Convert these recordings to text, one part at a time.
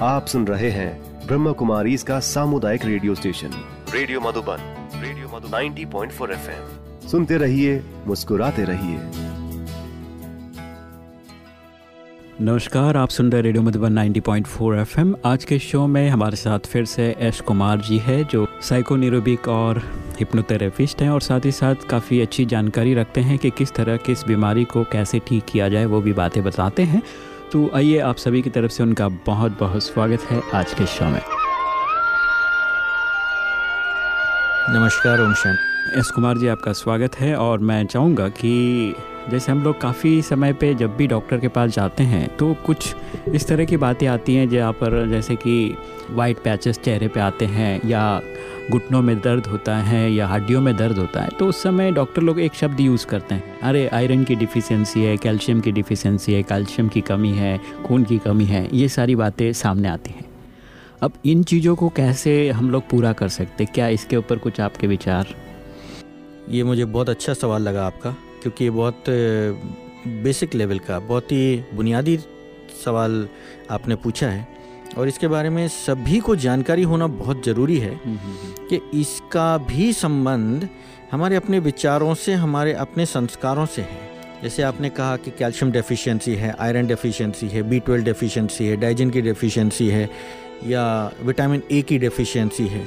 आप सुन रहे हैं ब्रह्म कुमारी इसका सामुदायिक radio station. Radio Madhuban radio Madhu 90.4 point सुनते रहिए मुस्कुराते रहिए। नमस्कार आप सुन रहे रेडियो मधुबन 90.4 एफएम। आज के शो में हमारे साथ फिर से एश कुमार जी है जो साइकोनिरोबिक और हिप्नोथेरेपिस्ट हैं और साथ ही साथ काफ़ी अच्छी जानकारी रखते हैं कि किस तरह की इस बीमारी को कैसे ठीक किया जाए वो भी बातें बताते हैं। तो आइए आप सभी की तरफ़ से उनका बहुत बहुत स्वागत है आज के शो में। नमस्कार ओम शैन एस कुमार जी आपका स्वागत है और मैं चाहूँगा कि जैसे हम लोग काफ़ी समय पे जब भी डॉक्टर के पास जाते हैं तो कुछ इस तरह की बातें आती हैं, जहाँ पर जैसे कि वाइट पैचेस चेहरे पे आते हैं, या घुटनों में दर्द होता है, या हड्डियों में दर्द होता है तो उस समय डॉक्टर लोग एक शब्द यूज़ करते हैं। अरे आयरन की डिफिशियंसी है कैल्शियम की डिफिशियंसी है कैल्शियम की कमी है, खून की कमी है, ये सारी बातें सामने आती हैं। अब इन चीज़ों को कैसे हम लोग पूरा कर सकते क्या इसके ऊपर कुछ आपके विचार? ये मुझे बहुत अच्छा सवाल लगा आपका। क्योंकि ये बहुत बेसिक लेवल का बहुत ही बुनियादी सवाल आपने पूछा है। और इसके बारे में सभी को जानकारी होना बहुत ज़रूरी है कि इसका भी संबंध हमारे अपने विचारों से हमारे अपने संस्कारों से है। जैसे आपने कहा कि कैल्शियम डेफिशिएंसी है आयरन डेफिशिएंसी है बी ट्वेल्व डेफिशिएंसी है डाइजन की डेफिशिएंसी है या विटामिन ए की डेफिशिएंसी है।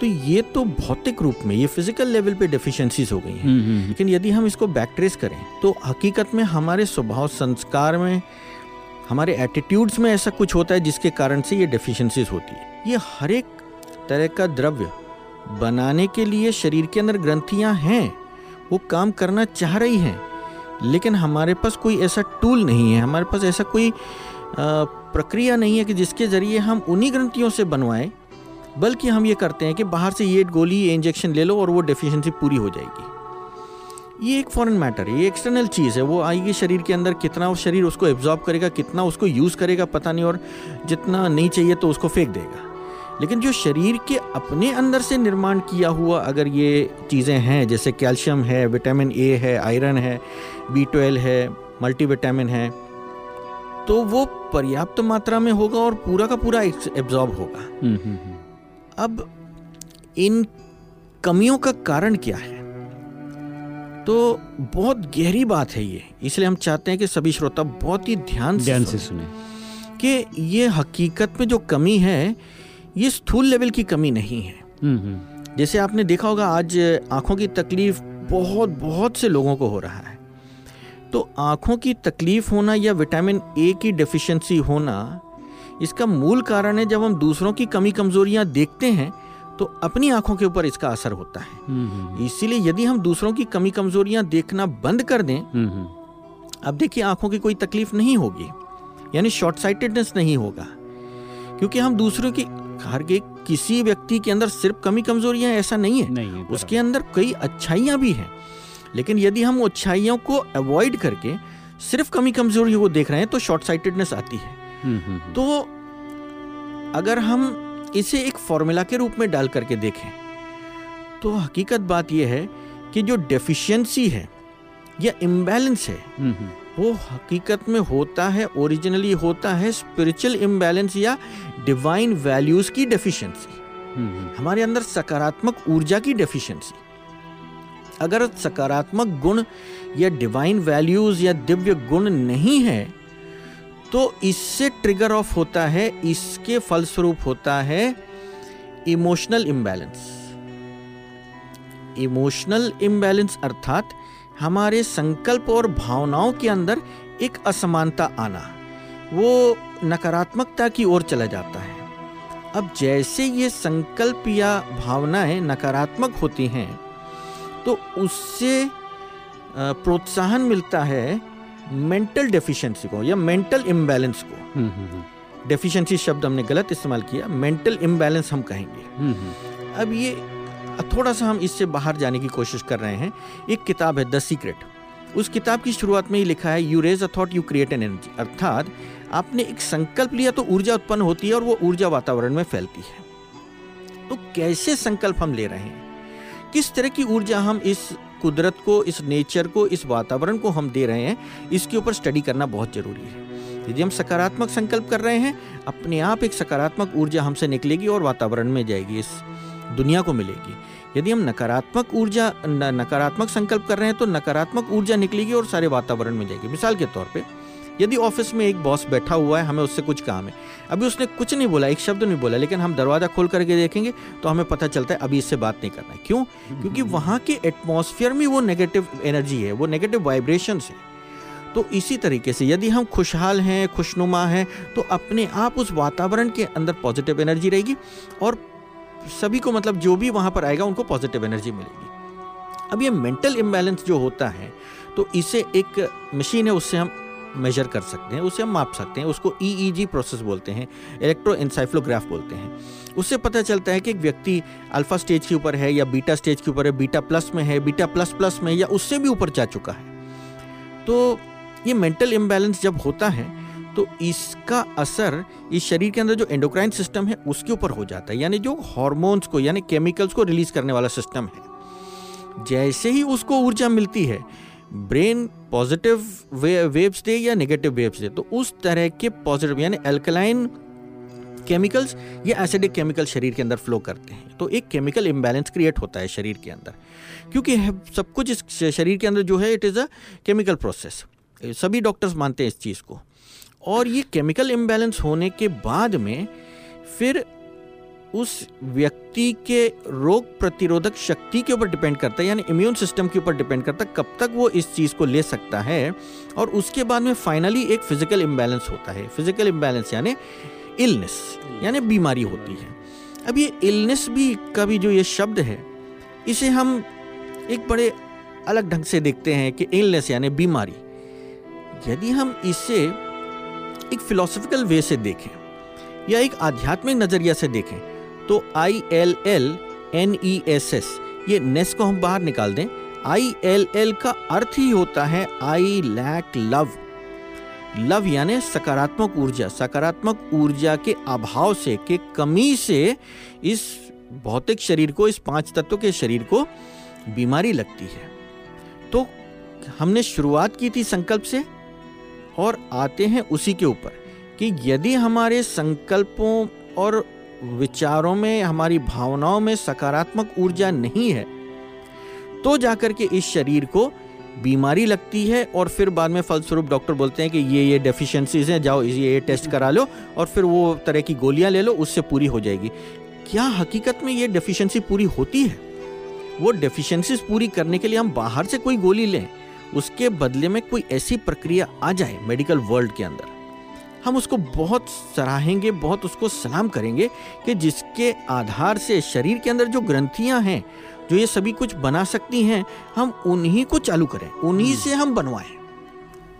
तो ये तो भौतिक रूप में ये फ़िज़िकल लेवल पे डेफिशिएंसीज हो गई हैं हम्म, हम्म, हम्म। लेकिन यदि हम इसको बैकट्रेस करें तो हकीकत में हमारे स्वभाव संस्कार में हमारे एटीट्यूड्स में ऐसा कुछ होता है जिसके कारण से ये डेफिशिएंसीज होती है ये हर एक तरह का द्रव्य बनाने के लिए शरीर के अंदर ग्रंथियाँ हैं वो काम करना चाह रही हैं लेकिन हमारे पास कोई ऐसा टूल नहीं है हमारे पास ऐसा कोई प्रक्रिया नहीं है कि जिसके ज़रिए हम उन्हीं ग्रंथियों से बनवाएँ बल्कि हम ये करते हैं कि बाहर से ये गोली ये इंजेक्शन ले लो और वो डेफिशिएंसी पूरी हो जाएगी। ये एक फॉरेन मैटर है ये एक्सटर्नल चीज़ है वो आएगी शरीर के अंदर कितना शरीर उसको एब्जॉर्ब करेगा कितना उसको यूज़ करेगा पता नहीं और जितना नहीं चाहिए तो उसको फेंक देगा। लेकिन जो शरीर के अपने अंदर से निर्माण किया हुआ अगर ये चीज़ें हैं जैसे कैल्शियम है विटामिन ए है आयरन है बी ट्वेल्व है मल्टीविटामिन है तो वो पर्याप्त मात्रा में होगा और पूरा का पूरा एब्जॉर्ब होगा। हम्म, हम्म, हम्म। अब इन कमियों का कारण क्या है? तो बहुत गहरी बात है ये इसलिए हम चाहते हैं कि सभी श्रोता बहुत ही ध्यान ध्यान से सुने कि ये हकीकत में जो कमी है ये स्थूल लेवल की कमी नहीं है। हम्म, हम्म। जैसे आपने देखा होगा आज आँखों की तकलीफ़ बहुत बहुत से लोगों को हो रहा है। तो आँखों की तकलीफ़ होना या विटामिन ए की डेफिशिएंसी होना इसका मूल कारण है जब हम दूसरों की कमी कमजोरियाँ देखते हैं तो अपनी आँखों के ऊपर इसका असर होता है। हम्म, हम्म, इसीलिए यदि हम दूसरों की कमी कमजोरियाँ देखना बंद कर दें हम्म, हम्म। अब देखिए आँखों की कोई तकलीफ़ नहीं होगी यानी शॉर्ट साइटेडनेस नहीं होगा। क्योंकि हम दूसरों की हर के किसी व्यक्ति के अंदर सिर्फ़ कमी कमजोरियाँ ऐसा नहीं है। नहीं है उसके अंदर कई अच्छाइयाँ भी हैं। लेकिन यदि हम अच्छाइयों को अवॉइड करके सिर्फ़ कमी कमजोरियों को देख रहे हैं तो शॉर्ट साइटेडनेस आती है। हम्म, हम्म, हम्म। तो अगर हम इसे एक फॉर्मूला के रूप में डाल करके देखें तो हकीकत बात यह है कि जो डेफिशिएंसी है या इम्बैलेंस है। वो हकीकत में होता है ओरिजिनली होता है स्पिरिचुअल इम्बैलेंस या डिवाइन वैल्यूज़ की डेफिशिएंसी। हमारे अंदर सकारात्मक ऊर्जा की डेफिशिएंसी अगर सकारात्मक गुण या डिवाइन वैल्यूज़ या दिव्य गुण नहीं है तो इससे ट्रिगर ऑफ़ होता है, इसके फलस्वरूप होता है इमोशनल इम्बैलेंस इमोशनल इम्बैलेंस अर्थात हमारे संकल्प और भावनाओं के अंदर एक असमानता आना, वो नकारात्मकता की ओर चला जाता है। अब जैसे ये संकल्प या भावनाएँ नकारात्मक होती हैं तो उससे प्रोत्साहन मिलता है मेंटल डेफिशिएंसी को या मेंटल इम्बैलेंस को। हम्म, हम्म, हम्म। डेफिशिएंसी शब्द हमने गलत इस्तेमाल किया मेंटल इम्बैलेंस हम कहेंगे। हम्म, हम्म। अब ये थोड़ा सा हम इससे बाहर जाने की कोशिश कर रहे हैं। एक किताब है द सीक्रेट उस किताब की शुरुआत में ही लिखा है you raise a thought you create an energy अर्थात आपने एक संकल्प लिया तो ऊर्जा उत्पन्न होती है और वो ऊर्जा वातावरण में फैलती है। तो कैसे संकल्प हम ले रहे हैं? किस तरह की ऊर्जा हम इस कुदरत को, इस नेचर को, इस वातावरण को हम दे रहे हैं, इसके ऊपर स्टडी करना बहुत ज़रूरी है। यदि हम सकारात्मक संकल्प कर रहे हैं, अपने आप एक सकारात्मक ऊर्जा हमसे निकलेगी और वातावरण में जाएगी, इस दुनिया को मिलेगी। यदि हम नकारात्मक ऊर्जा नकारात्मक संकल्प कर रहे हैं तो नकारात्मक ऊर्जा निकलेगी और सारे वातावरण में जाएगी। मिसाल के तौर पे यदि ऑफ़िस में एक बॉस बैठा हुआ है, हमें उससे कुछ काम है। अभी उसने कुछ नहीं बोला, एक शब्द नहीं बोला, लेकिन हम दरवाज़ा खोल करके देखेंगे तो हमें पता चलता है, अभी इससे बात नहीं करना है। क्यों? क्योंकि वहाँ के एटमोसफियर में वो नेगेटिव एनर्जी है, वो नेगेटिव वाइब्रेशन है। तो इसी तरीके से यदि हम खुशहाल हैं, खुशनुमा हैं तो अपने आप उस वातावरण के अंदर पॉजिटिव एनर्जी रहेगी और सभी को मतलब जो भी वहाँ पर आएगा, उनको पॉजिटिव एनर्जी मिलेगी। अब ये मेंटल इम्बैलेंस जो होता है तो इसे एक मशीन है, उससे हम मेजर कर सकते हैं, उसे हम माप सकते हैं, उसको ईईजी e प्रोसेस बोलते हैं इलेक्ट्रो इंसाइफ्लोग्राफ बोलते हैं। उससे पता चलता है कि एक व्यक्ति अल्फ़ा स्टेज के ऊपर है या बीटा स्टेज के ऊपर है बीटा प्लस में है बीटा प्लस प्लस में या उससे भी ऊपर जा चुका है। तो ये मेंटल इम्बैलेंस जब होता है तो इसका असर इस शरीर के अंदर जो एंडोक्राइन सिस्टम है, उसके ऊपर हो जाता है। यानी जो हॉर्मोन्स को, यानी केमिकल्स को रिलीज़ करने वाला सिस्टम है। जैसे ही उसको ऊर्जा मिलती है ब्रेन पॉजिटिव वे, वेव्स दे या नेगेटिव वेव्स दे तो उस तरह के पॉजिटिव यानी एल्कलाइन केमिकल्स या एसिडिक केमिकल शरीर के अंदर फ्लो करते हैं। तो एक केमिकल इम्बैलेंस क्रिएट होता है शरीर के अंदर। क्योंकि सब कुछ इस शरीर के अंदर जो है it is a chemical process सभी डॉक्टर्स मानते हैं इस चीज़ को। और ये केमिकल इम्बैलेंस होने के बाद में फिर उस व्यक्ति के रोग प्रतिरोधक शक्ति के ऊपर डिपेंड करता है यानी इम्यून सिस्टम के ऊपर डिपेंड करता है कब तक वो इस चीज़ को ले सकता है और उसके बाद में फाइनली एक फ़िज़िकल इम्बैलेंस होता है। फ़िज़िकल इम्बैलेंस यानी इलनेस यानी बीमारी होती है। अब ये इलनेस भी का भी जो ये शब्द है इसे हम एक बड़े अलग ढंग से देखते हैं कि इलनेस यानी बीमारी। यदि हम इसे एक फिलोसफिकल वे से देखें या एक आध्यात्मिक नज़रिया से देखें तो I L L N E S S ये नेस को हम बाहर निकाल दें। आई एल एल का अर्थ ही होता है आई लैक लव लव यानी सकारात्मक ऊर्जा सकारात्मक ऊर्जा के अभाव से, के कमी से इस भौतिक शरीर को, इस पाँच तत्व के शरीर को बीमारी लगती है। तो हमने शुरुआत की थी संकल्प से, और आते हैं उसी के ऊपर, कि यदि हमारे संकल्पों और विचारों में, हमारी भावनाओं में सकारात्मक ऊर्जा नहीं है तो जाकर के इस शरीर को बीमारी लगती है और फिर बाद में फलस्वरूप डॉक्टर बोलते हैं कि ये ये डेफिशिएंसीज हैं, जाओ, ये ये टेस्ट करा लो और फिर वो तरह की गोलियाँ ले लो, उससे पूरी हो जाएगी। क्या हकीकत में ये डेफिशिएंसी पूरी होती है? वो डेफिशिएंसीज पूरी करने के लिए हम बाहर से कोई गोली लें, उसके बदले में कोई ऐसी प्रक्रिया आ जाए मेडिकल वर्ल्ड के अंदर। हम उसको बहुत सराहेंगे बहुत उसको सलाम करेंगे कि जिसके आधार से शरीर के अंदर जो ग्रंथियाँ हैं जो ये सभी कुछ बना सकती हैं हम उन्हीं को चालू करें उन्हीं से हम बनवाएँ।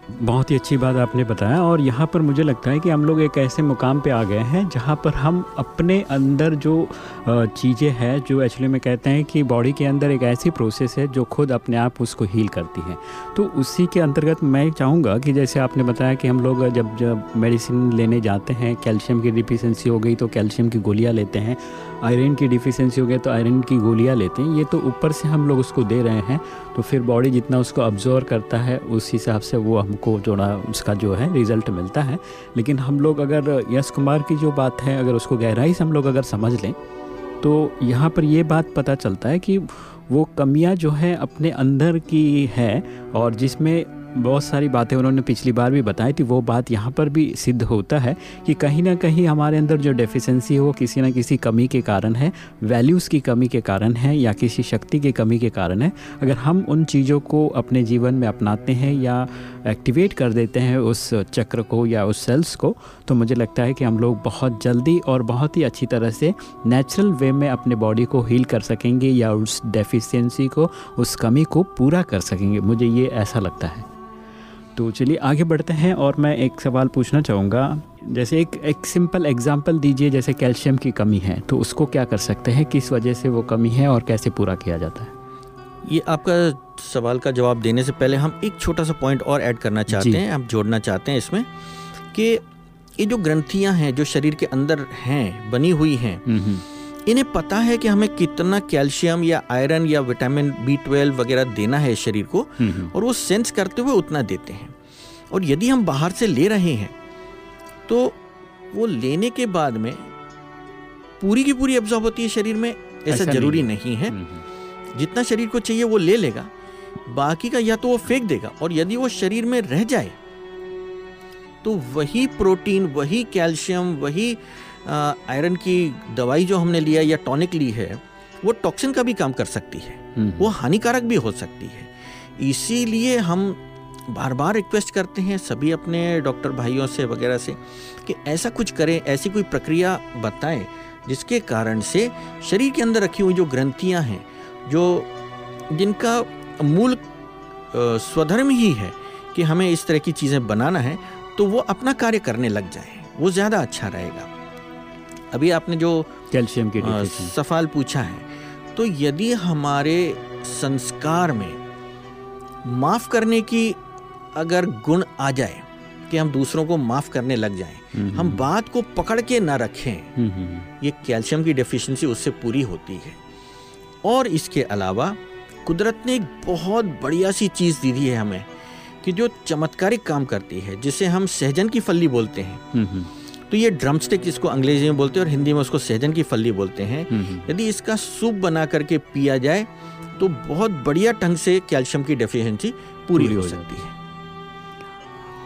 बहुत ही अच्छी बात आपने बताया और यहाँ पर मुझे लगता है कि हम लोग एक ऐसे मुकाम पे आ गए हैं जहाँ पर हम अपने अंदर जो चीज़ें हैं, जो एक्चुअली में कहते हैं कि बॉडी के अंदर एक ऐसी प्रोसेस है जो खुद अपने आप उसको हील करती है। तो उसी के अंतर्गत मैं चाहूँगा कि जैसे आपने बताया कि हम लोग जब जब मेडिसिन लेने जाते हैं कैल्शियम की डिफिशेंसी हो गई तो कैल्शियम की गोलियाँ लेते हैं आयरन की डिफिशेंसी हो गई तो आयरन की गोलियाँ लेते हैं, ये तो ऊपर से हम लोग उसको दे रहे हैं तो फिर बॉडी जितना उसको ऑब्ज़र्व करता है उस हिसाब से वो हमको ना उसका जो है रिज़ल्ट मिलता है। लेकिन हम लोग अगर यश कुमार की जो बात है, अगर उसको गहराई से हम लोग अगर समझ लें तो यहाँ पर ये बात पता चलता है कि वो कमियाँ जो है अपने अंदर की है और जिसमें बहुत सारी बातें उन्होंने पिछली बार भी बताई थी। वो बात यहाँ पर भी सिद्ध होता है कि कहीं ना कहीं हमारे अंदर जो डेफिशिएंसी है, वो किसी ना किसी कमी के कारण है वैल्यूज़ की कमी के कारण है या किसी शक्ति की कमी के कारण है। अगर हम उन चीज़ों को अपने जीवन में अपनाते हैं या एक्टिवेट कर देते हैं उस चक्र को या उस सेल्स को तो मुझे लगता है कि हम लोग बहुत जल्दी और बहुत ही अच्छी तरह से नेचुरल वे में अपने बॉडी को हील कर सकेंगे या उस डेफिशिएंसी को, उस कमी को पूरा कर सकेंगे। मुझे ये ऐसा लगता है। तो चलिए आगे बढ़ते हैं और मैं एक सवाल पूछना चाहूँगा। जैसे एक एक सिंपल एग्जांपल दीजिए जैसे कैल्शियम की कमी है तो उसको क्या कर सकते हैं? किस वजह से वो कमी है और कैसे पूरा किया जाता है? ये आपका सवाल का जवाब देने से पहले हम एक छोटा सा पॉइंट और ऐड करना चाहते हैं हम जोड़ना चाहते हैं इसमें कि ये जो ग्रंथियाँ हैं जो शरीर के अंदर हैं बनी हुई हैं हम्म, हम्म। इन्हें पता है कि हमें कितना कैल्शियम या आयरन या विटामिन बी ट्वेल्व वगैरह देना है शरीर को हम्म, हम्म। और वो सेंस करते हुए उतना देते हैं। और यदि हम बाहर से ले रहे हैं तो वो लेने के बाद में पूरी की पूरी एब्जॉर्ब होती है शरीर में ऐसा, ज़रूरी नहीं नहीं है। हम्म, हम्म, जितना शरीर को चाहिए वो ले लेगा बाकी का या तो वो फेंक देगा और यदि वो शरीर में रह जाए तो वही प्रोटीन वही कैल्शियम वही आयरन की दवाई जो हमने लिया या टॉनिक ली है वो टॉक्सिन का भी काम कर सकती है। हम्म, वो हानिकारक भी हो सकती है। इसीलिए हम बार बार रिक्वेस्ट करते हैं सभी अपने डॉक्टर भाइयों से वगैरह से कि ऐसा कुछ करें ऐसी कोई प्रक्रिया बताएँ जिसके कारण से शरीर के अंदर रखी हुई जो ग्रंथियाँ हैं जो जिनका मूल स्वधर्म ही है कि हमें इस तरह की चीज़ें बनाना है तो वो अपना कार्य करने लग जाए। वो ज़्यादा अच्छा रहेगा। अभी आपने जो कैल्शियम की सवाल पूछा है तो यदि हमारे संस्कार में माफ़ करने की अगर गुण आ जाए कि हम दूसरों को माफ़ करने लग जाएँ हम्म, हम बात को पकड़ के ना रखें हम्म, हम्म, ये कैल्शियम की डेफिशिएंसी उससे पूरी होती है। और इसके अलावा कुदरत ने एक बहुत बढ़िया सी चीज़ दी है हमें कि जो चमत्कारिक काम करती है जिसे हम सहजन की फल्ली बोलते हैं हम्म, हम्म, तो ये ड्रमस्टिक जिसको अंग्रेज़ी में बोलते हैं और हिंदी में उसको सहजन की फल्ली बोलते हैं हम्म, हम्म। यदि इसका सूप बना करके पिया जाए तो बहुत बढ़िया ढंग से कैल्शियम की डेफिशिएंसी पूरी हो सकती है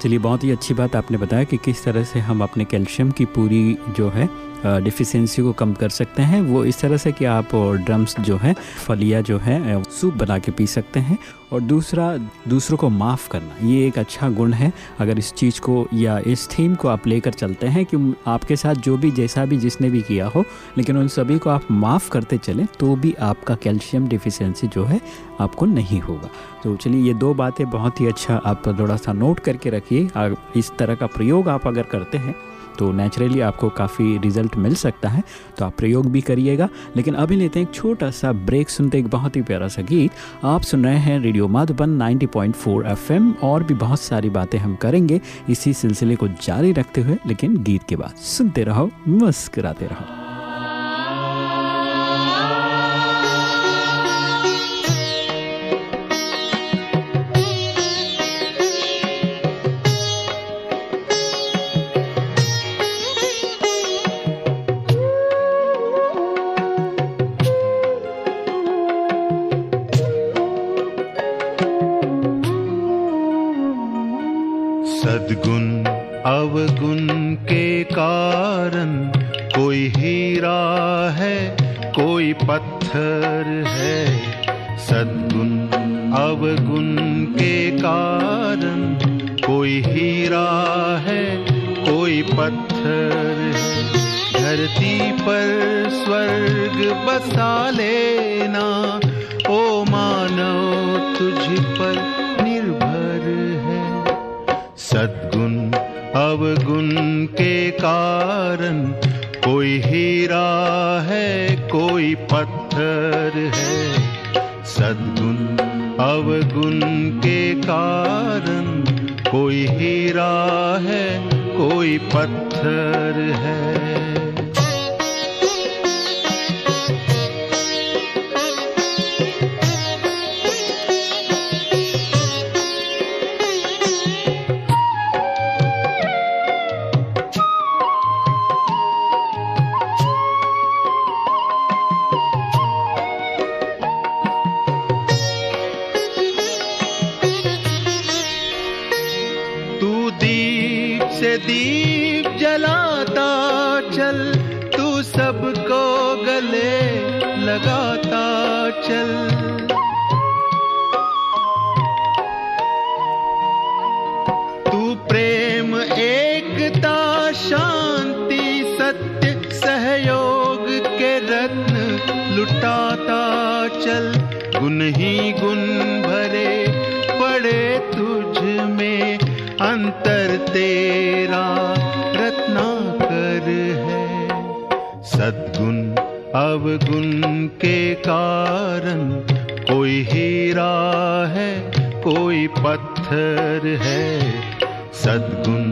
चलिए बहुत ही अच्छी बात आपने बताया कि किस तरह से हम अपने कैल्शियम की पूरी जो है डिफिशियंसी को कम कर सकते हैं। वो इस तरह से कि आप ड्रम्स जो है, फलिया जो है सूप बना के पी सकते हैं। और दूसरा, दूसरों को माफ़ करना, ये एक अच्छा गुण है। अगर इस चीज़ को या इस थीम को आप लेकर चलते हैं कि आपके साथ जो भी, जैसा भी जिसने भी किया हो, लेकिन उन सभी को आप माफ़ करते चलें तो भी आपका कैल्शियम डिफिशेंसी जो है, आपको नहीं होगा। तो चलिए, ये दो बातें बहुत ही अच्छा आप थोड़ा सा नोट करके रखिए। इस तरह का प्रयोग आप अगर करते हैं तो नेचुरली आपको काफ़ी रिज़ल्ट मिल सकता है तो आप प्रयोग भी करिएगा। लेकिन अभी लेते हैं एक छोटा सा ब्रेक सुनते एक बहुत ही प्यारा सा गीत। आप सुन रहे हैं रेडियो माधुबन 90.4 एफएम और भी बहुत सारी बातें हम करेंगे इसी सिलसिले को जारी रखते हुए, लेकिन गीत के बाद सुनते रहो, मुस्कराते रहो। पत्थर, धरती पर स्वर्ग बसा लेना। ओ मानव, तुझ पर निर्भर है। सद्गुण, अवगुण के कारण कोई हीरा है, कोई पत्थर है। सद्गुण, अवगुण के कारण कोई हीरा है कोई पत्थर है। गुण ही गुन भरे पड़े तुझ में अंतर तेरा रत्नाकर है। सद्गुण अवगुण के कारण कोई हीरा है, कोई पत्थर है। सद्गुण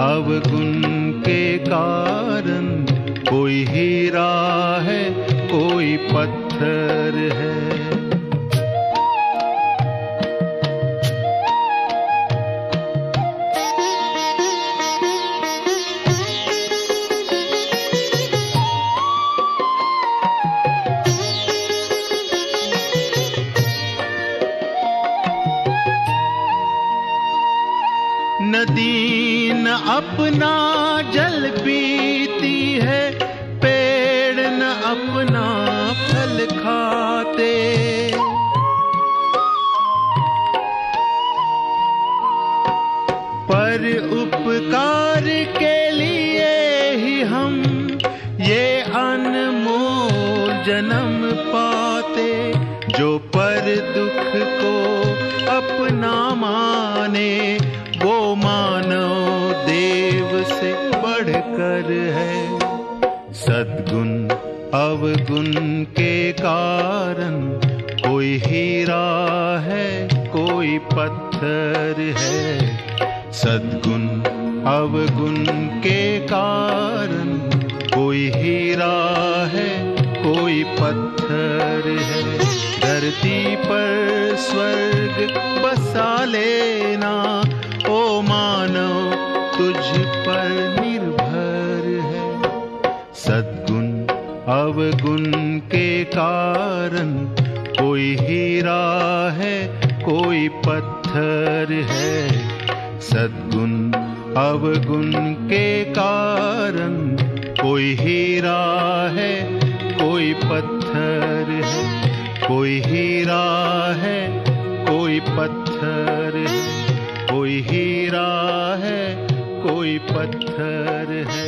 अवगुण के कारण कोई हीरा है, कोई पत्थर है। न अपना जल पीती है, पेड़ न अपना फल खाते। पर उपकार के लिए ही हम ये अनमोल जन्म पाते, जो पर दुख को अपना माने। बढ़कर है। सद्गुण, अवगुण के कारण कोई हीरा है, कोई पत्थर है। सद्गुण, अवगुण के कारण कोई हीरा है, कोई पत्थर है। धरती पर स्वर्ग बसा लेना, ओ मानव, तुझ पर अवगुण के कारण कोई हीरा है, कोई पत्थर है। सद्गुण, अवगुण के कारण कोई हीरा है, कोई पत्थर है। कोई हीरा है, कोई पत्थर है। कोई हीरा है, कोई पत्थर है।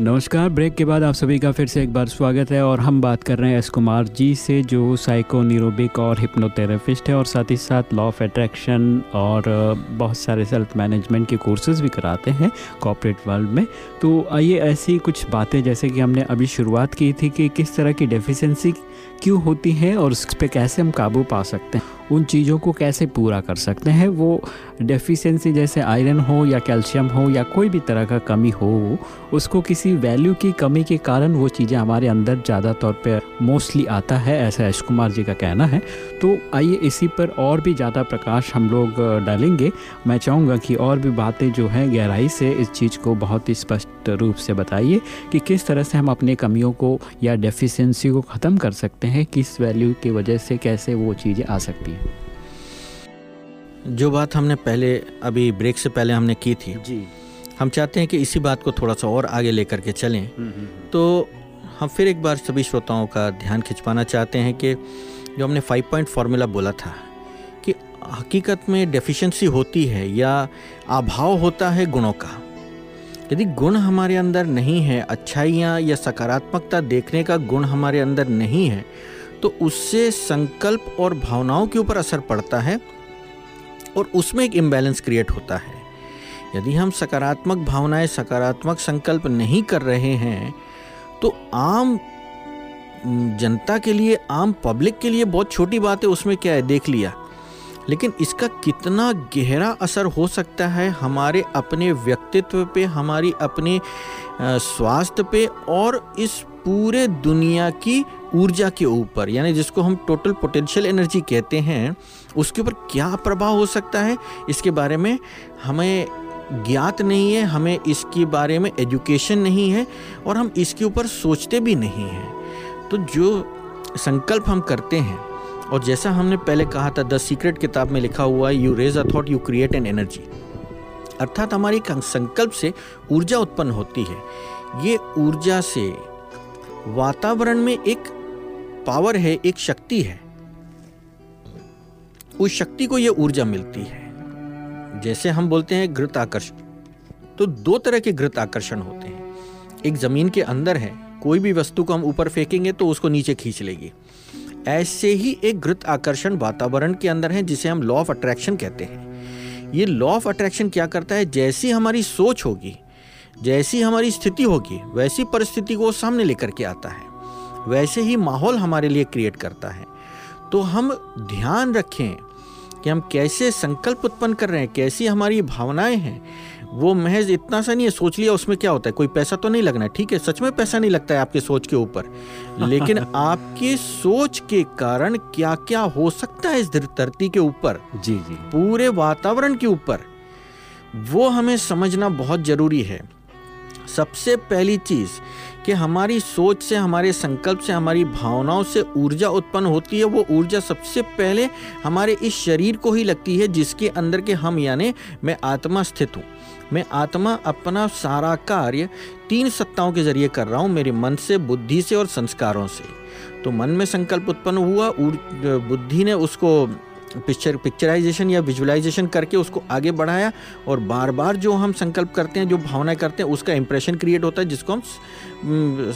नमस्कार। ब्रेक के बाद आप सभी का फिर से एक बार स्वागत है और हम बात कर रहे हैं एस कुमार जी से, जो साइको न्यूरोबिक और हिप्नोथेरेपिस्ट है और साथ ही साथ लॉ ऑफ़ अट्रैक्शन और बहुत सारे सेल्फ मैनेजमेंट के कोर्सेज भी कराते हैं कॉपरेट वर्ल्ड में। तो आइए ऐसी कुछ बातें, जैसे कि हमने अभी शुरुआत की थी कि किस तरह की डेफिशिएंसी क्यों होती हैं और उस पर कैसे हम काबू पा सकते हैं? उन चीज़ों को कैसे पूरा कर सकते हैं? वो डेफिशिएंसी जैसे आयरन हो या कैल्शियम हो या कोई भी तरह का कमी हो, उसको किसी वैल्यू की कमी के कारण वो चीज़ें हमारे अंदर ज़्यादा तौर पर मोस्टली आता है, ऐसा यश कुमार जी का कहना है। तो आइए इसी पर और भी ज़्यादा प्रकाश हम लोग डालेंगे। मैं चाहूँगा कि और भी बातें जो हैं गहराई से इस चीज़ को बहुत ही स्पष्ट रूप से बताइए कि किस तरह से हम अपने कमियों को या डेफिशेंसी को ख़त्म कर सकते हैं। किस वैल्यू की वजह से कैसे वो चीज़ें आ सकती हैं। जो बात हमने पहले अभी ब्रेक से पहले हमने की थी जी। हम चाहते हैं कि इसी बात को थोड़ा सा और आगे लेकर के चलें। तो हम फिर एक बार सभी श्रोताओं का ध्यान खिंचवाना चाहते हैं कि जो हमने फाइव पॉइंट फार्मूला बोला था कि हकीकत में डेफिशिएंसी होती है या अभाव होता है गुणों का यदि गुण हमारे अंदर नहीं है, अच्छाइयाँ या सकारात्मकता देखने का गुण हमारे अंदर नहीं है तो उससे संकल्प और भावनाओं के ऊपर असर पड़ता है और उसमें एक इम्बैलेंस क्रिएट होता है। यदि हम सकारात्मक भावनाएँ, सकारात्मक संकल्प नहीं कर रहे हैं तो आम जनता के लिए, आम पब्लिक के लिए बहुत छोटी बात है, उसमें क्या है? देख लिया। लेकिन इसका कितना गहरा असर हो सकता है हमारे अपने व्यक्तित्व पे, हमारी अपने स्वास्थ्य पे और इस पूरे दुनिया की ऊर्जा के ऊपर। यानी जिसको हम टोटल पोटेंशियल एनर्जी कहते हैं, उसके ऊपर क्या प्रभाव हो सकता है? इसके बारे में हमें ज्ञात नहीं है, हमें इसके बारे में एजुकेशन नहीं है और हम इसके ऊपर सोचते भी नहीं हैं। तो जो संकल्प हम करते हैं और जैसा हमने पहले कहा था द सीक्रेट किताब में लिखा हुआ है you raise a thought you create an energy अर्थात हमारी संकल्प से ऊर्जा उत्पन्न होती है। ये ऊर्जा से वातावरण में एक पावर है, एक शक्ति है। उस शक्ति को यह ऊर्जा मिलती है। जैसे हम बोलते हैं घृत आकर्षण तो दो तरह के घृत आकर्षण होते हैं। एक ज़मीन के अंदर है, कोई भी वस्तु को हम ऊपर फेंकेंगे तो उसको नीचे खींच लेगी। ऐसे ही एक घृत आकर्षण वातावरण के अंदर है जिसे हम लॉ ऑफ़ अट्रैक्शन कहते हैं। ये लॉ ऑफ़ अट्रैक्शन क्या करता है? जैसी हमारी सोच होगी, जैसी हमारी स्थिति होगी, वैसी परिस्थिति को सामने लेकर के आता है। वैसे ही माहौल हमारे लिए क्रिएट करता है। तो हम ध्यान रखें कि हम कैसे संकल्प उत्पन्न कर रहे हैं, कैसी हमारी भावनाएँ हैं वो महज इतना सा नहीं है सोच लिया उसमें क्या होता है? कोई पैसा तो नहीं लगना है ठीक है? सच में पैसा नहीं लगता है आपके सोच के ऊपर। लेकिन आपके सोच के कारण क्या क्या हो सकता है इस धरती के ऊपर? जी जी। पूरे वातावरण के ऊपर। वो हमें समझना बहुत ज़रूरी है। सबसे पहली चीज़ कि हमारी सोच से हमारे संकल्प से हमारी भावनाओं से ऊर्जा उत्पन्न होती है। वो ऊर्जा सबसे पहले हमारे इस शरीर को ही लगती है जिसके अंदर के हम यानी मैं आत्मा स्थित हूँ। मैं आत्मा अपना सारा कार्य तीन सत्ताओं के ज़रिए कर रहा हूँ मेरे मन से बुद्धि से और संस्कारों से तो मन में संकल्प उत्पन्न हुआ बुद्धि ने उसको पिक्चर पिक्चराइजेशन या विजुअलाइजेशन करके उसको आगे बढ़ाया और बार बार जो हम संकल्प करते हैं जो भावनाएँ करते हैं उसका इंप्रेशन क्रिएट होता है जिसको हम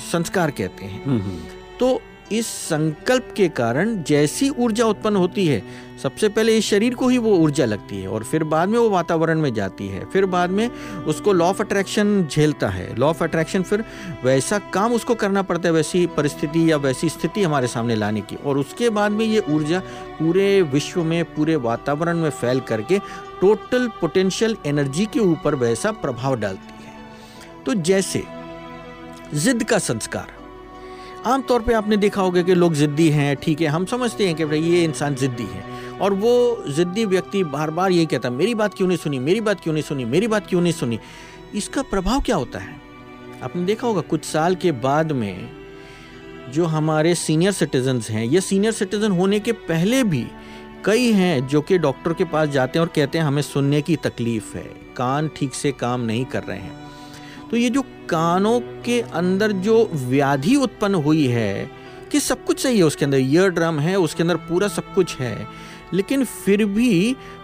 संस्कार कहते हैं हम्म, हम्म। तो इस संकल्प के कारण जैसी ऊर्जा उत्पन्न होती है, सबसे पहले इस शरीर को ही वो ऊर्जा लगती है और फिर बाद में वो वातावरण में जाती है। फिर बाद में उसको लॉ ऑफ़ अट्रैक्शन झेलता है। लॉ ऑफ़ अट्रैक्शन फिर वैसा काम उसको करना पड़ता है, वैसी परिस्थिति या वैसी स्थिति हमारे सामने लाने की। और उसके बाद में ये ऊर्जा पूरे विश्व में, पूरे वातावरण में फैल करके टोटल पोटेंशियल एनर्जी के ऊपर वैसा प्रभाव डालती है। तो जैसे जिद का संस्कार आमतौर पे आपने देखा होगा कि लोग ज़िद्दी हैं, ठीक है, हम समझते हैं कि भाई ये इंसान ज़िद्दी है। और वो ज़िद्दी व्यक्ति बार बार ये कहता है, मेरी बात क्यों नहीं सुनी? मेरी बात क्यों नहीं सुनी? मेरी बात क्यों नहीं सुनी? इसका प्रभाव क्या होता है? आपने देखा होगा कुछ साल के बाद में जो हमारे सीनियर सिटीजन्स हैं, या सीनियर सिटीजन होने के पहले भी कई हैं जो कि डॉक्टर के पास जाते हैं और कहते हैं, हमें सुनने की तकलीफ़ है, कान ठीक से काम नहीं कर रहे हैं। तो ये जो कानों के अंदर जो व्याधि उत्पन्न हुई है कि सब कुछ सही है उसके अंदर ईयर ड्रम है उसके अंदर पूरा सब कुछ है लेकिन फिर भी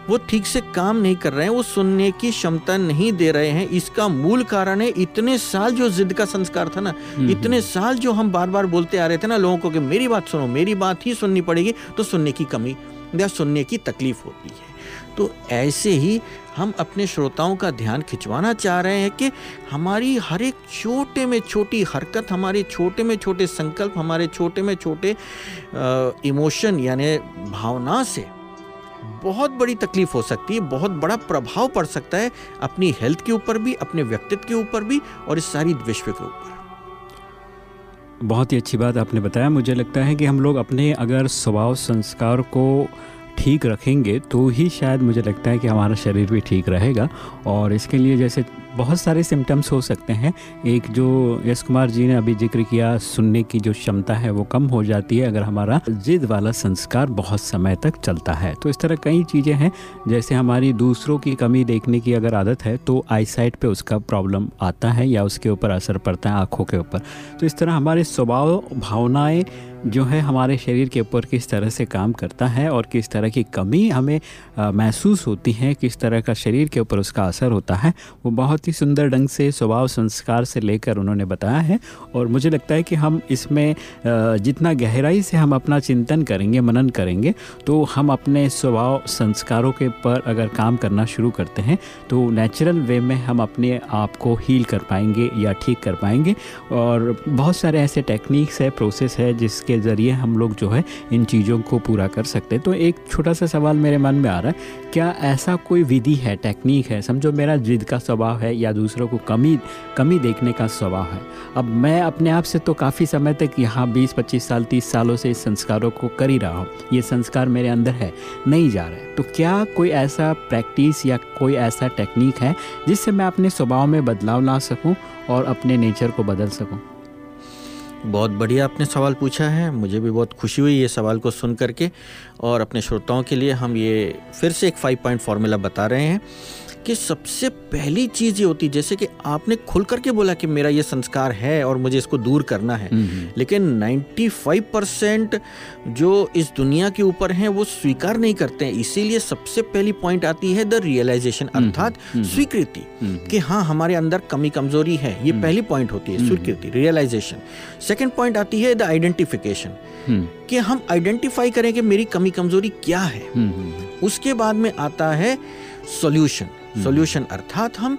वो ठीक से काम नहीं कर रहे हैं वो सुनने की क्षमता नहीं दे रहे हैं इसका मूल कारण है इतने साल जो जिद का संस्कार था ना हम्म, इतने हम्म। साल जो हम बार बार बोलते आ रहे थे ना लोगों को कि मेरी बात सुनो मेरी बात ही सुननी पड़ेगी तो सुनने की कमी या सुनने की तकलीफ़ होती है तो ऐसे ही हम अपने श्रोताओं का ध्यान खिंचवाना चाह रहे हैं कि हमारी हर एक छोटे में छोटी हरकत, हमारे छोटे में छोटे संकल्प, हमारे छोटे में छोटे इमोशन यानी भावना से बहुत बड़ी तकलीफ़ हो सकती है, बहुत बड़ा प्रभाव पड़ सकता है अपनी हेल्थ के ऊपर भी, अपने व्यक्तित्व के ऊपर भी और इस सारी विश्व के ऊपर। बहुत ही अच्छी बात आपने बताया। मुझे लगता है कि हम लोग अपने अगर स्वभाव संस्कार को ठीक रखेंगे तो ही शायद मुझे लगता है कि हमारा शरीर भी ठीक रहेगा। और इसके लिए जैसे बहुत सारे सिम्टम्स हो सकते हैं। एक जो यश कुमार जी ने अभी ज़िक्र किया, सुनने की जो क्षमता है वो कम हो जाती है अगर हमारा जिद वाला संस्कार बहुत समय तक चलता है। तो इस तरह कई चीज़ें हैं, जैसे हमारी दूसरों की कमी देखने की अगर आदत है तो आई साइट पर उसका प्रॉब्लम आता है या उसके ऊपर असर पड़ता है आँखों के ऊपर। तो इस तरह हमारे स्वभाव, भावनाएँ जो है हमारे शरीर के ऊपर किस तरह से काम करता है और किस तरह की कमी हमें महसूस होती है, किस तरह का शरीर के ऊपर उसका असर होता है, वो बहुत ही सुंदर ढंग से, स्वभाव संस्कार से लेकर उन्होंने बताया है और मुझे लगता है कि हम इसमें जितना गहराई से हम अपना चिंतन करेंगे, मनन करेंगे तो हम अपने स्वभाव संस्कारों के पर अगर काम करना शुरू करते हैं तो नेचुरल वे में हम अपने आप को हील कर पाएँगे या ठीक कर पाएँगे। और बहुत सारे ऐसे टेक्निक्स है प्रोसेस है, जिसके ज़रिए हम लोग जो है इन चीज़ों को पूरा कर सकते हैं। तो एक छोटा सा सवाल मेरे मन में आ रहा है, क्या ऐसा कोई विधि है टेक्निक है? समझो मेरा जिद का स्वभाव है या दूसरों को कमी कमी देखने का स्वभाव है। अब मैं अपने आप से तो काफ़ी समय तक यहाँ बीस, पच्चीस साल, तीस सालों से इस संस्कारों को कर ही रहा हूँ। ये संस्कार मेरे अंदर है, नहीं जा रहा है। तो क्या कोई ऐसा प्रैक्टिस या कोई ऐसा टेक्निक है जिससे मैं अपने स्वभाव में बदलाव ला सकूँ और अपने नेचर को बदल सकूँ? बहुत बढ़िया आपने सवाल पूछा है। मुझे भी बहुत खुशी हुई ये सवाल को सुन करके और अपने श्रोताओं के लिए हम ये फिर से एक फाइव पॉइंट फार्मूला बता रहे हैं। कि सबसे पहली चीज़ ये होती है जैसे कि आपने खुल करके बोला कि मेरा ये संस्कार है और मुझे इसको दूर करना है हम्म, हम्म। लेकिन 95 परसेंट जो इस दुनिया के ऊपर हैं वो स्वीकार नहीं करते हैं। इसीलिए सबसे पहली पॉइंट आती है द रियलाइजेशन अर्थात स्वीकृति कि हाँ हमारे अंदर कमी कमज़ोरी है। ये हम्म। पहली पॉइंट होती है स्वीकृति रियलाइजेशन सेकेंड पॉइंट आती है द आइडेंटिफिकेशन कि हम आइडेंटिफाई करें कि मेरी कमी कमज़ोरी क्या है। उसके बाद में आता है सॉल्यूशन सॉल्यूशन अर्थात हम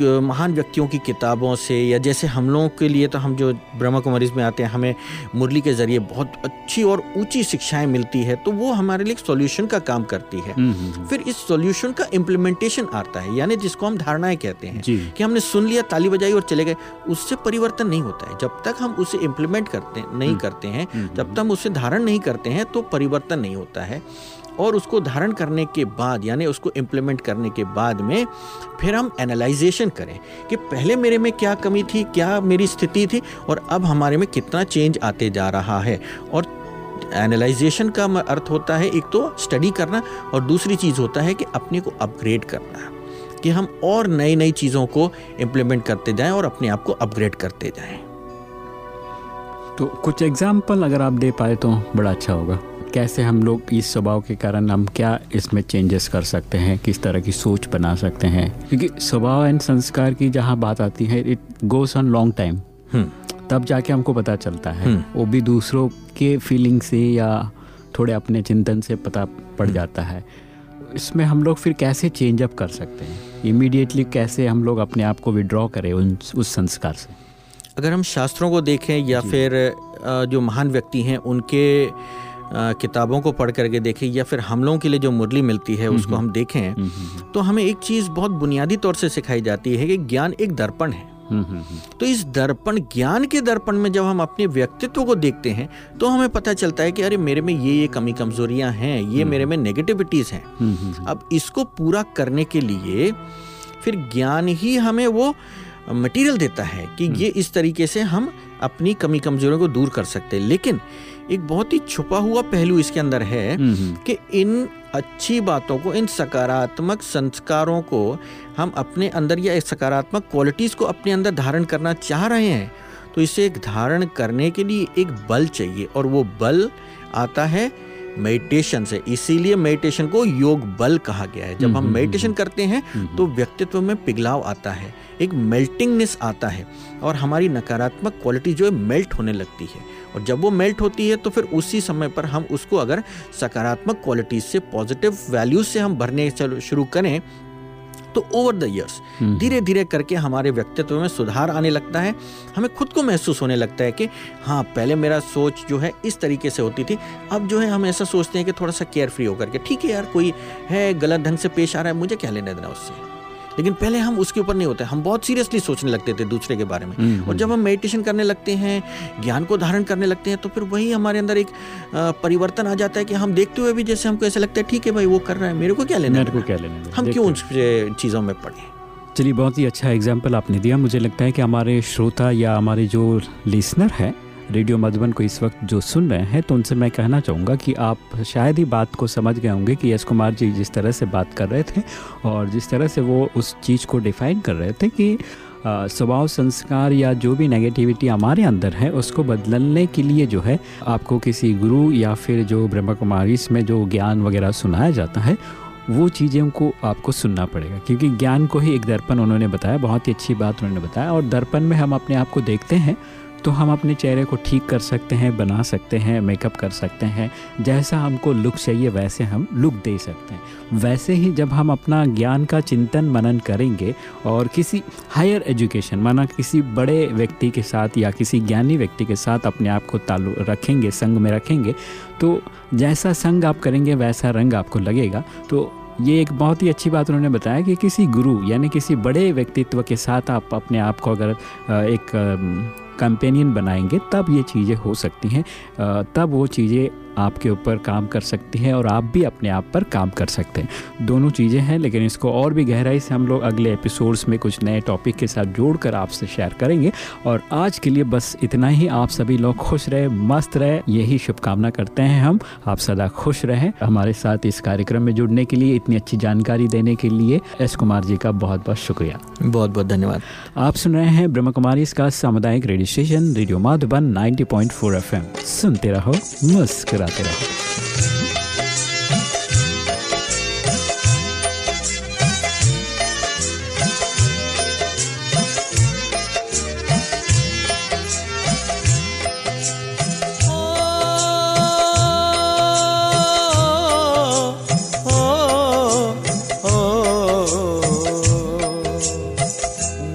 महान व्यक्तियों की किताबों से या जैसे हम लोगों के लिए तो हम जो ब्रह्मा कुमारी में आते हैं हमें मुरली के ज़रिए बहुत अच्छी और ऊँची शिक्षाएँ मिलती है तो वो हमारे लिए सॉल्यूशन का काम करती है। हम्म, हम्म, हम्म। फिर इस सॉल्यूशन का इम्प्लीमेंटेशन आता है यानी जिसको हम धारणाएँ कहते हैं कि हमने सुन लिया ताली बजाई और चले गए उससे परिवर्तन नहीं होता है। जब तक हम उसे इम्प्लीमेंट करते नहीं करते हैं जब तक हम उसे धारण नहीं करते हैं तो परिवर्तन नहीं होता है। और उसको धारण करने के बाद, यानी उसको इम्प्लीमेंट करने के बाद में फिर हम एनालाइजेशन करें कि पहले मेरे में क्या कमी थी, क्या मेरी स्थिति थी और अब हमारे में कितना चेंज आते जा रहा है। और एनालाइजेशन का अर्थ होता है एक तो स्टडी करना और दूसरी चीज़ होता है कि अपने को अपग्रेड करना, कि हम और नई नई चीज़ों को इम्प्लीमेंट करते जाएँ और अपने आप को अपग्रेड करते जाएँ। तो कुछ एग्ज़ाम्पल अगर आप दे पाए तो बड़ा अच्छा होगा। कैसे हम लोग इस स्वभाव के कारण हम क्या इसमें चेंजेस कर सकते हैं किस तरह की सोच बना सकते हैं? क्योंकि स्वभाव एंड संस्कार की जहाँ बात आती है it goes on long time तब जाके हमको पता चलता है। हम्म। वो भी दूसरों के फीलिंग से या थोड़े अपने चिंतन से पता पड़ हम्म। जाता है। इसमें हम लोग फिर कैसे चेंज अप कर सकते हैं? इमीडिएटली कैसे हम लोग अपने आप को विड्रॉ करें उन उस संस्कार से? अगर हम शास्त्रों को देखें या फिर जो महान व्यक्ति हैं उनके किताबों को पढ़ करके देखें या फिर हम लोगों के लिए जो मुरली मिलती है उसको हम्म, हम देखें तो हमें एक चीज़ बहुत बुनियादी तौर से सिखाई जाती है कि ज्ञान एक दर्पण है। तो इस दर्पण ज्ञान के दर्पण में जब हम अपने व्यक्तित्व को देखते हैं तो हमें पता चलता है कि अरे मेरे में ये ये कमी कमजोरियाँ हैं ये मेरे में नेगेटिविटीज हैं। अब इसको पूरा करने के लिए फिर ज्ञान ही हमें वो मटेरियल देता है कि ये इस तरीके से हम अपनी कमी कमजोरियों को दूर कर सकते हैं। लेकिन एक बहुत ही छुपा हुआ पहलू इसके अंदर है कि इन अच्छी बातों को इन सकारात्मक संस्कारों को हम अपने अंदर या सकारात्मक क्वालिटीज़ को अपने अंदर धारण करना चाह रहे हैं तो इसे एक धारण करने के लिए एक बल चाहिए और वो बल आता है मेडिटेशन से। इसीलिए मेडिटेशन को योग बल कहा गया है। जब हम मेडिटेशन हम्म, हम्म, हम्म। करते हैं तो व्यक्तित्व में पिघलाव आता है। एक मेल्टिंगनेस आता है और हमारी नकारात्मक क्वालिटी जो है मेल्ट होने लगती है। और जब वो मेल्ट होती है तो फिर उसी समय पर हम उसको अगर सकारात्मक क्वालिटीज से पॉजिटिव वैल्यूज़ से हम भरने शुरू करें तो ओवर द ईयर्स धीरे धीरे करके हमारे व्यक्तित्व में सुधार आने लगता है। हमें खुद को महसूस होने लगता है कि हाँ पहले मेरा सोच जो है इस तरीके से होती थी अब जो है हम ऐसा सोचते हैं कि थोड़ा सा केयर फ्री होकर के ठीक है यार कोई है गलत ढंग से पेश आ रहा है मुझे क्या लेने देना उससे? लेकिन पहले हम उसके ऊपर नहीं होते हम बहुत सीरियसली सोचने लगते थे दूसरे के बारे में। हम्म, और जब हम मेडिटेशन करने लगते हैं ज्ञान को धारण करने लगते हैं तो फिर वही हमारे अंदर एक परिवर्तन आ जाता है कि हम देखते हुए भी जैसे हमको ऐसा लगता है ठीक है भाई वो कर रहा है मेरे को क्या लेना मेरे को क्या लेना हम क्यों उन चीज़ों में पढ़े चलिए बहुत ही अच्छा एग्ज़ाम्पल आपने दिया। मुझे लगता है कि हमारे श्रोता या हमारे जो लिसनर हैं रेडियो मधुबन को इस वक्त जो सुन रहे हैं तो उनसे मैं कहना चाहूँगा कि आप शायद ही बात को समझ गए होंगे कि यश कुमार जी जिस तरह से बात कर रहे थे और जिस तरह से वो उस चीज़ को डिफ़ाइन कर रहे थे कि स्वभाव संस्कार या जो भी नेगेटिविटी हमारे अंदर है, उसको बदलने के लिए जो है आपको किसी गुरु या फिर जो ब्रह्मा कुमारी इसमें जो ज्ञान वगैरह सुनाया जाता है, वो चीज़ें को आपको सुनना पड़ेगा। क्योंकि ज्ञान को ही एक दर्पण उन्होंने बताया, बहुत ही अच्छी बात उन्होंने बताया और दर्पण में हम अपने आप को देखते हैं तो हम अपने चेहरे को ठीक कर सकते हैं, बना सकते हैं, मेकअप कर सकते हैं। जैसा हमको लुक चाहिए, वैसे हम लुक दे सकते हैं। वैसे ही जब हम अपना ज्ञान का चिंतन मनन करेंगे और किसी हायर एजुकेशन, माना किसी बड़े व्यक्ति के साथ या किसी ज्ञानी व्यक्ति के साथ अपने आप को तालु रखेंगे, संग में रखेंगे तो जैसा संग आप करेंगे, वैसा रंग आपको लगेगा। तो ये एक बहुत ही अच्छी बात उन्होंने बताया कि किसी गुरु, यानी किसी बड़े व्यक्तित्व के साथ आप अपने आप को अगर एक कंपेनियन बनाएँगे तब ये चीज़ें हो सकती हैं। तब वो चीज़ें आपके ऊपर काम कर सकती हैं और आप भी अपने आप पर काम कर सकते हैं। दोनों चीज़ें हैं लेकिन इसको और भी गहराई से हम लोग अगले एपिसोड्स में कुछ नए टॉपिक के साथ जोड़कर आपसे शेयर करेंगे। और आज के लिए बस इतना ही। आप सभी लोग खुश रहे मस्त रहे। यही शुभकामना करते हैं हम। आप सदा खुश रहें। हमारे साथ इस कार्यक्रम में जुड़ने के लिए इतनी अच्छी जानकारी देने के लिए एस कुमार जी का बहुत बहुत शुक्रिया। बहुत बहुत धन्यवाद। आप सुन रहे हैं ब्रह्म कुमारी इसका सामुदायिक radio station radio Madhuban 90.4 FM. सुनते रहो मुस्कुरा मुस्कुराते रहो।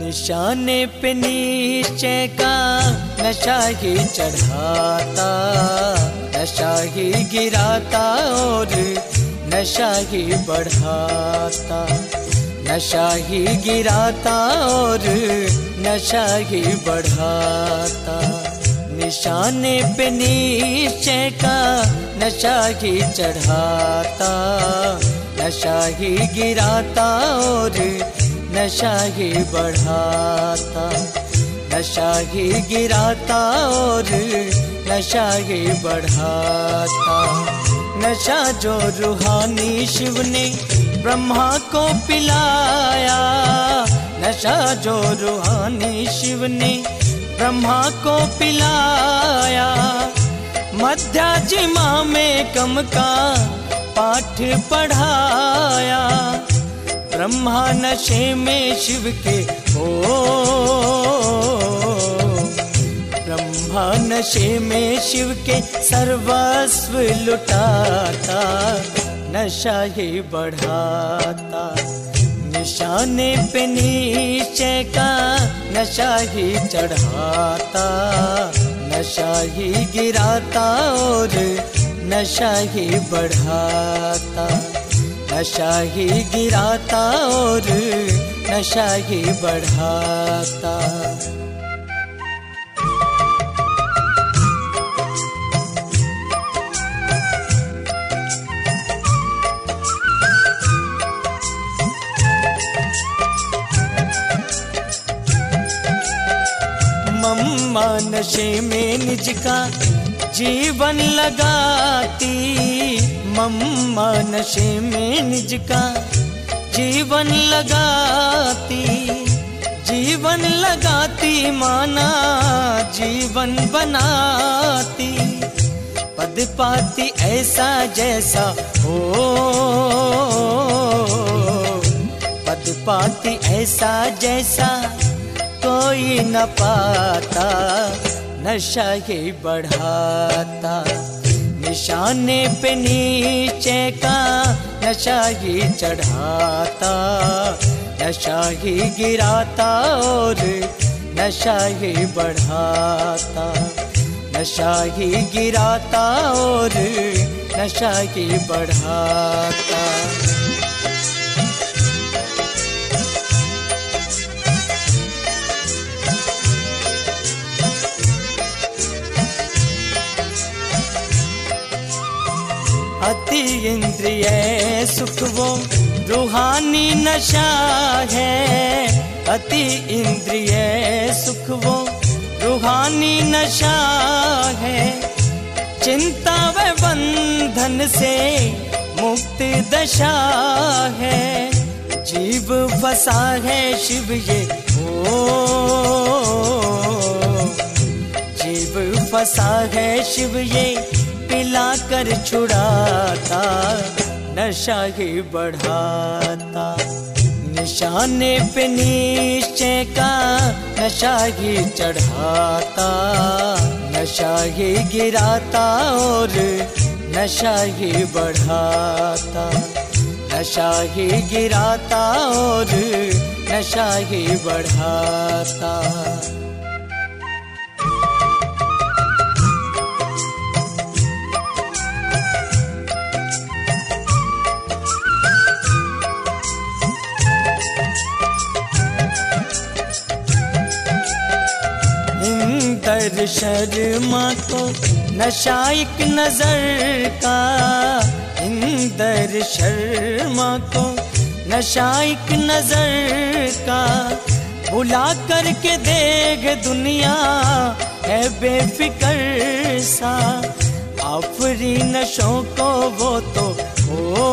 निशाने पे निश्चय का नशा ही चढ़ाता। नशा ही गिराता और नशा ही बढ़ाता। नशा ही गिराता और नशा ही बढ़ाता। निशाने पे निश्चय का नशा ही चढ़ाता। नशा ही गिराता और नशा ही बढ़ाता। नशा ही गिराता और नशा ही बढ़ाता। नशा जो रूहानी शिव ने ब्रह्मा को पिलाया। नशा जो रूहानी शिव ने ब्रह्मा को पिलाया। मध्याजिमा में कम का पाठ पढ़ाया। ब्रह्मा नशे में शिव के ओ ब्रह्मा नशे में शिव के सर्वस्व लुटाता, नशा ही बढ़ाता। निशाने पे नीचे का नशा ही चढ़ाता, नशा ही गिराता और नशा ही बढ़ाता। नशा ही गिराता और नशा ही बढ़ाता। मम्मा नशे में निज का जीवन लगाती। मम्मा नशे में निज का जीवन लगाती। जीवन लगाती माना जीवन बनाती। पद पाती ऐसा जैसा हो। पद पाती ऐसा जैसा कोई न पाता, नशा ही बढ़ाता। निशाने पे नीचे का नशा ही चढ़ाता, नशा ही गिराता और नशा ही बढ़ाता। नशा ही गिराता और नशा ही बढ़ाता। अति इंद्रिय सुख वो रूहानी नशा है। अति इंद्रिय सुख वो रूहानी नशा है। चिंता व बंधन से मुक्त दशा है। जीव फसा है शिव ये ओ जीव फसा है शिव ये पिला कर छुड़ाता, नशा ही बढ़ाता। निशाने पे निश्चय का नशा ही चढ़ाता, नशा ही गिराता और नशा ही बढ़ाता। नशा ही गिराता और नशा ही बढ़ाता। इंदर शर्मा को नशा एक नज़र का। इंदर शर्मा को नशा एक नज़र का। बुला करके देख दुनिया, है बेफिकर सा। आफरी नशों को वो तो ओ,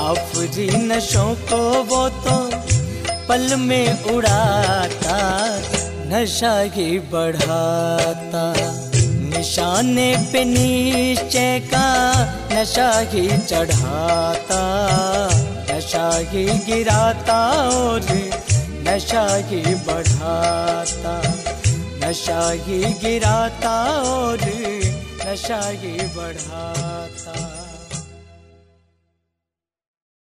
आफरी नशों को वो तो पल में उड़ाता, नशा ही बढ़ाता। निशाने पे निश्चय का नशा ही चढ़ाता। नशा ही गिराता और नशा ही बढ़ाता। नशा ही गिराता और नशा ही बढ़ाता।